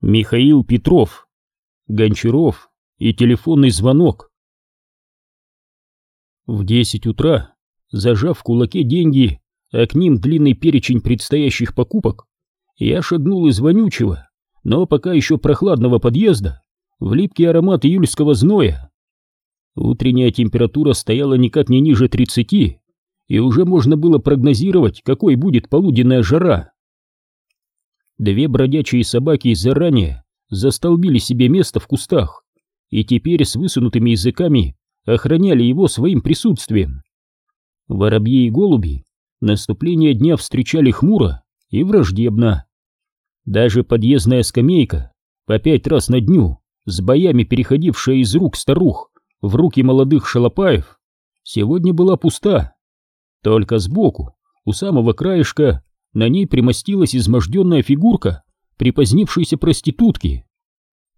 Михаил Петров, Гончаров и телефонный звонок. В десять утра, зажав в кулаке деньги, а к ним длинный перечень предстоящих покупок, я шагнул из вонючего, но пока еще прохладного подъезда в липкий аромат июльского зноя. Утренняя температура стояла никак не ниже тридцати, и уже можно было прогнозировать, какой будет полуденная жара. Две бродячие собаки заранее застолбили себе место в кустах и теперь с высунутыми языками охраняли его своим присутствием. Воробьи и голуби наступление дня встречали хмуро и враждебно. Даже подъездная скамейка, по пять раз на дню, с боями переходившая из рук старух в руки молодых шалопаев, сегодня была пуста. Только сбоку, у самого краешка, на ней примостилась изможденная фигурка припозднившейся проститутки.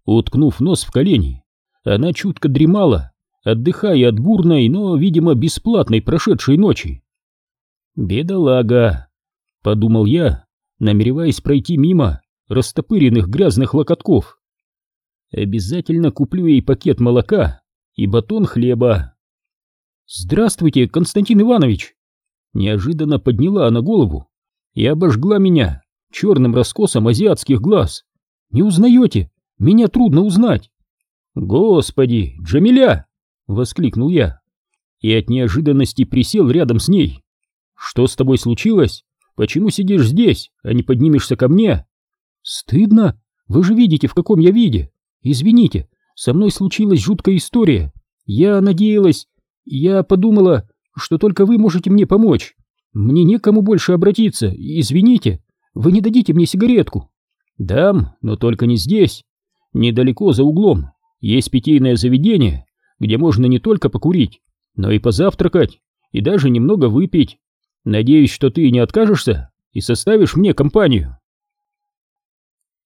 Уткнув нос в колени, она чутко дремала, отдыхая от бурной, но, видимо, бесплатной прошедшей ночи. «Бедолага», — подумал я, намереваясь пройти мимо растопыренных грязных локотков. «Обязательно куплю ей пакет молока и батон хлеба». «Здравствуйте, Константин Иванович!» Неожиданно подняла она голову и обожгла меня черным раскосом азиатских глаз. «Не узнаете? Меня трудно узнать!» «Господи, Джамиля!» — воскликнул я и от неожиданности присел рядом с ней. «Что с тобой случилось? Почему сидишь здесь, а не поднимешься ко мне?» «Стыдно? Вы же видите, в каком я виде. Извините, со мной случилась жуткая история. Я надеялась, я подумала, что только вы можете мне помочь. Мне некому больше обратиться, извините, вы не дадите мне сигаретку? Дам, но только не здесь. Недалеко за углом есть питейное заведение, где можно не только покурить, но и позавтракать, и даже немного выпить. Надеюсь, что ты не откажешься и составишь мне компанию.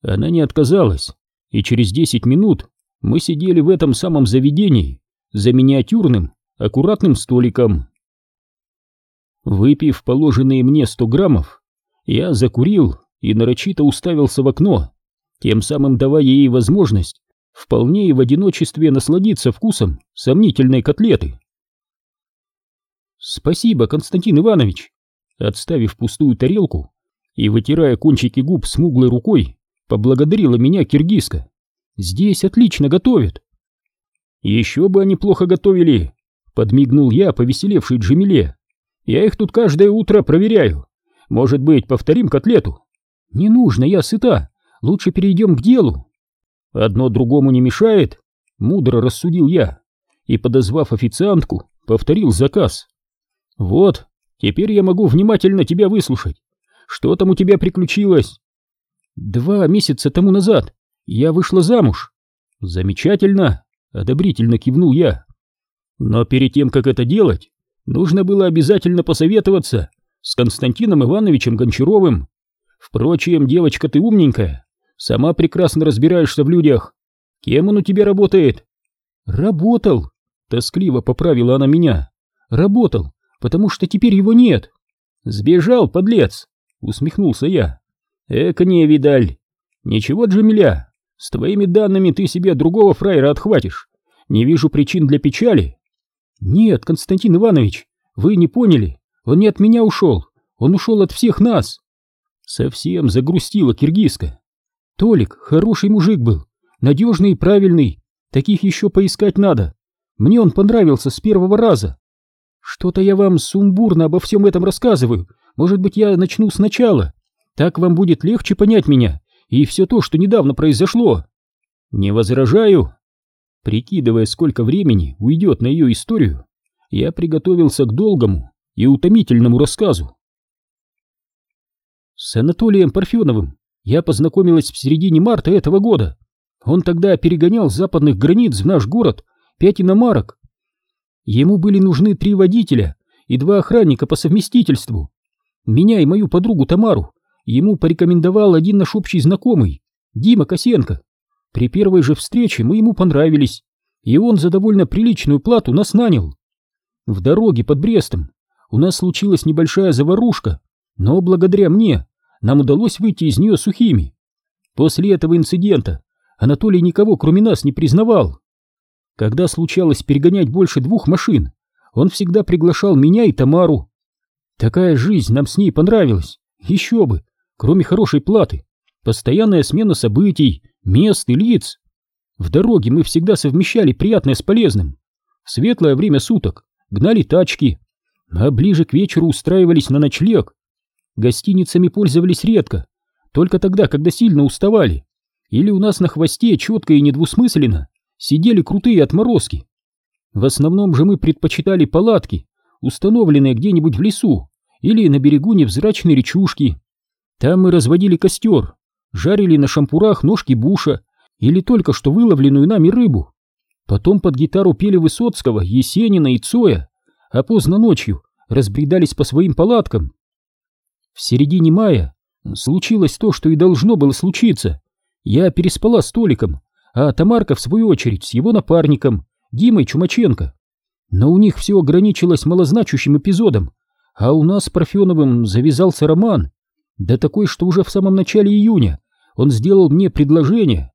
Она не отказалась, и через десять минут мы сидели в этом самом заведении за миниатюрным, аккуратным столиком. Выпив положенные мне сто граммов, я закурил и нарочито уставился в окно, тем самым давая ей возможность вполне и в одиночестве насладиться вкусом сомнительной котлеты. «Спасибо, Константин Иванович!» Отставив пустую тарелку и вытирая кончики губ смуглой рукой, поблагодарила меня киргизка. «Здесь отлично готовят!» «Еще бы они плохо готовили!» Подмигнул я повеселевшей Джамиле. Я их тут каждое утро проверяю. Может быть, повторим котлету? Не нужно, я сыта. Лучше перейдем к делу. Одно другому не мешает, мудро рассудил я и, подозвав официантку, повторил заказ. Вот, теперь я могу внимательно тебя выслушать. Что там у тебя приключилось? Два месяца тому назад я вышла замуж. Замечательно, одобрительно кивнул я. Но перед тем, как это делать, нужно было обязательно посоветоваться с Константином Ивановичем Гончаровым. Впрочем, девочка ты умненькая, сама прекрасно разбираешься в людях. Кем он у тебя работает? Работал, тоскливо поправила она меня. Работал, потому что теперь его нет. Сбежал, подлец, усмехнулся я. Эка не видаль. Ничего, Джамиля, с твоими данными ты себе другого фраера отхватишь. Не вижу причин для печали. «Нет, Константин Иванович, вы не поняли. Он не от меня ушел. Он ушел от всех нас». Совсем загрустила киргизка. Толик хороший мужик был, надежный и правильный. Таких еще поискать надо. Мне он понравился с первого раза. Что-то я вам сумбурно обо всем этом рассказываю. Может быть, я начну сначала. Так вам будет легче понять меня и все то, что недавно произошло. Не возражаю, Прикидывая, сколько времени уйдет на ее историю, я приготовился к долгому и утомительному рассказу. С Анатолием Парфеновым я познакомилась в середине марта этого года. Он тогда перегонял с западных границ в наш город пять иномарок. Ему были нужны три водителя и два охранника по совместительству. Меня и мою подругу Тамару ему порекомендовал один наш общий знакомый, Дима Косенко. При первой же встрече мы ему понравились, и он за довольно приличную плату нас нанял. В дороге под Брестом у нас случилась небольшая заварушка, но благодаря мне нам удалось выйти из нее сухими. После этого инцидента Анатолий никого, кроме нас, не признавал. Когда случалось перегонять больше двух машин, он всегда приглашал меня и Тамару. Такая жизнь нам с ней понравилась. Еще бы, кроме хорошей платы, постоянная смена событий, мест и лиц. В дороге мы всегда совмещали приятное с полезным. В светлое время суток гнали тачки, а ближе к вечеру устраивались на ночлег. Гостиницами пользовались редко, только тогда, когда сильно уставали. Или у нас на хвосте четко и недвусмысленно сидели крутые отморозки. В основном же мы предпочитали палатки, установленные где-нибудь в лесу или на берегу невзрачной речушки. Там мы разводили костер, жарили на шампурах ножки буша или только что выловленную нами рыбу. Потом под гитару пели Высоцкого, Есенина и Цоя, а поздно ночью разбредались по своим палаткам. В середине мая случилось то, что и должно было случиться. Я переспала с Толиком, а Тамарка, в свою очередь, с его напарником, Димой Чумаченко. Но у них все ограничилось малозначущим эпизодом, а у нас с Парфеновым завязался роман, да такой, что уже в самом начале июня он сделал мне предложение.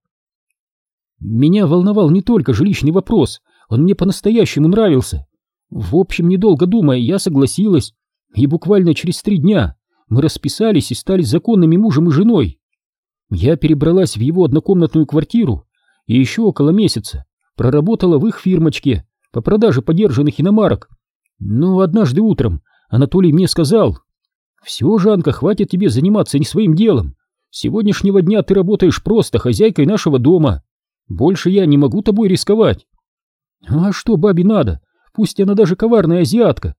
Меня волновал не только жилищный вопрос, он мне по-настоящему нравился. В общем, недолго думая, я согласилась, и буквально через три дня мы расписались и стали законными мужем и женой. Я перебралась в его однокомнатную квартиру и еще около месяца проработала в их фирмочке по продаже подержанных иномарок. Но однажды утром Анатолий мне сказал, «Все, Жанка, хватит тебе заниматься не своим делом. С сегодняшнего дня ты работаешь просто хозяйкой нашего дома. Больше я не могу тобой рисковать». «А что бабе надо? Пусть она даже коварная азиатка».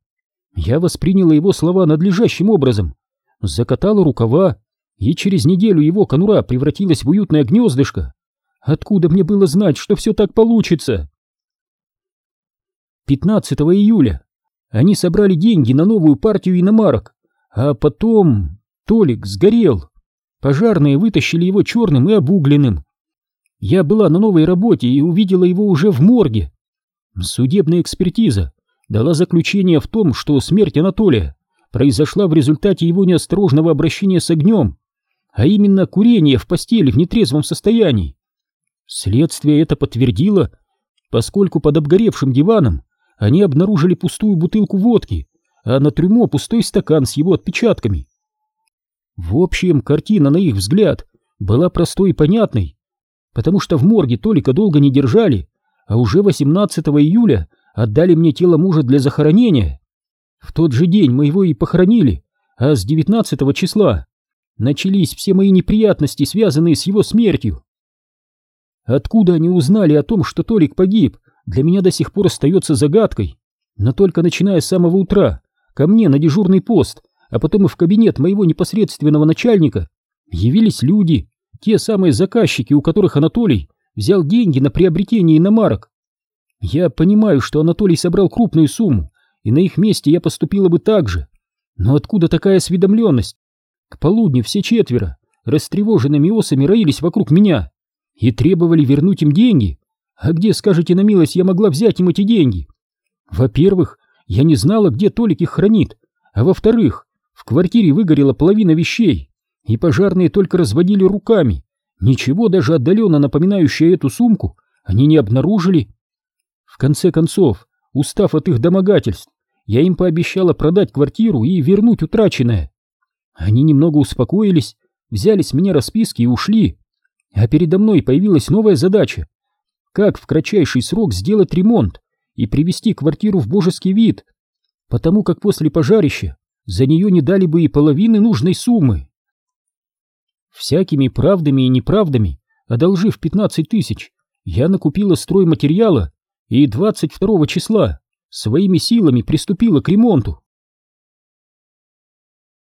Я восприняла его слова надлежащим образом, закатала рукава, и через неделю его конура превратилась в уютное гнездышко. Откуда мне было знать, что все так получится? 15 июля они собрали деньги на новую партию иномарок, а потом Толик сгорел. Пожарные вытащили его черным и обугленным. Я была на новой работе и увидела его уже в морге. Судебная экспертиза дала заключение в том, что смерть Анатолия произошла в результате его неосторожного обращения с огнем, а именно курение в постели в нетрезвом состоянии. Следствие это подтвердило, поскольку под обгоревшим диваном они обнаружили пустую бутылку водки, а на трюмо пустой стакан с его отпечатками. В общем, картина, на их взгляд, была простой и понятной, потому что в морге Толика долго не держали, а уже 18 июля отдали мне тело мужа для захоронения. В тот же день мы его и похоронили, а с 19 числа начались все мои неприятности, связанные с его смертью. Откуда они узнали о том, что Толик погиб, для меня до сих пор остается загадкой. Но только начиная с самого утра, ко мне на дежурный пост, а потом и в кабинет моего непосредственного начальника, явились люди, те самые заказчики, у которых Анатолий взял деньги на приобретение иномарок. Я понимаю, что Анатолий собрал крупную сумму, и на их месте я поступила бы так же. Но откуда такая осведомленность? К полудню все четверо растревоженными осами роились вокруг меня и требовали вернуть им деньги. А где, скажете на милость, я могла взять им эти деньги? Во-первых, я не знала, где Толик их хранит, а во-вторых, в квартире выгорела половина вещей, и пожарные только разводили руками. Ничего даже отдаленно напоминающее эту сумку они не обнаружили. В конце концов, устав от их домогательств, я им пообещала продать квартиру и вернуть утраченное. Они немного успокоились, взяли с меня расписки и ушли. А передо мной появилась новая задача. Как в кратчайший срок сделать ремонт и привести квартиру в божеский вид, потому как после пожарища за нее не дали бы и половины нужной суммы. Всякими правдами и неправдами, одолжив 15 тысяч, я накупила стройматериала и 22 числа своими силами приступила к ремонту.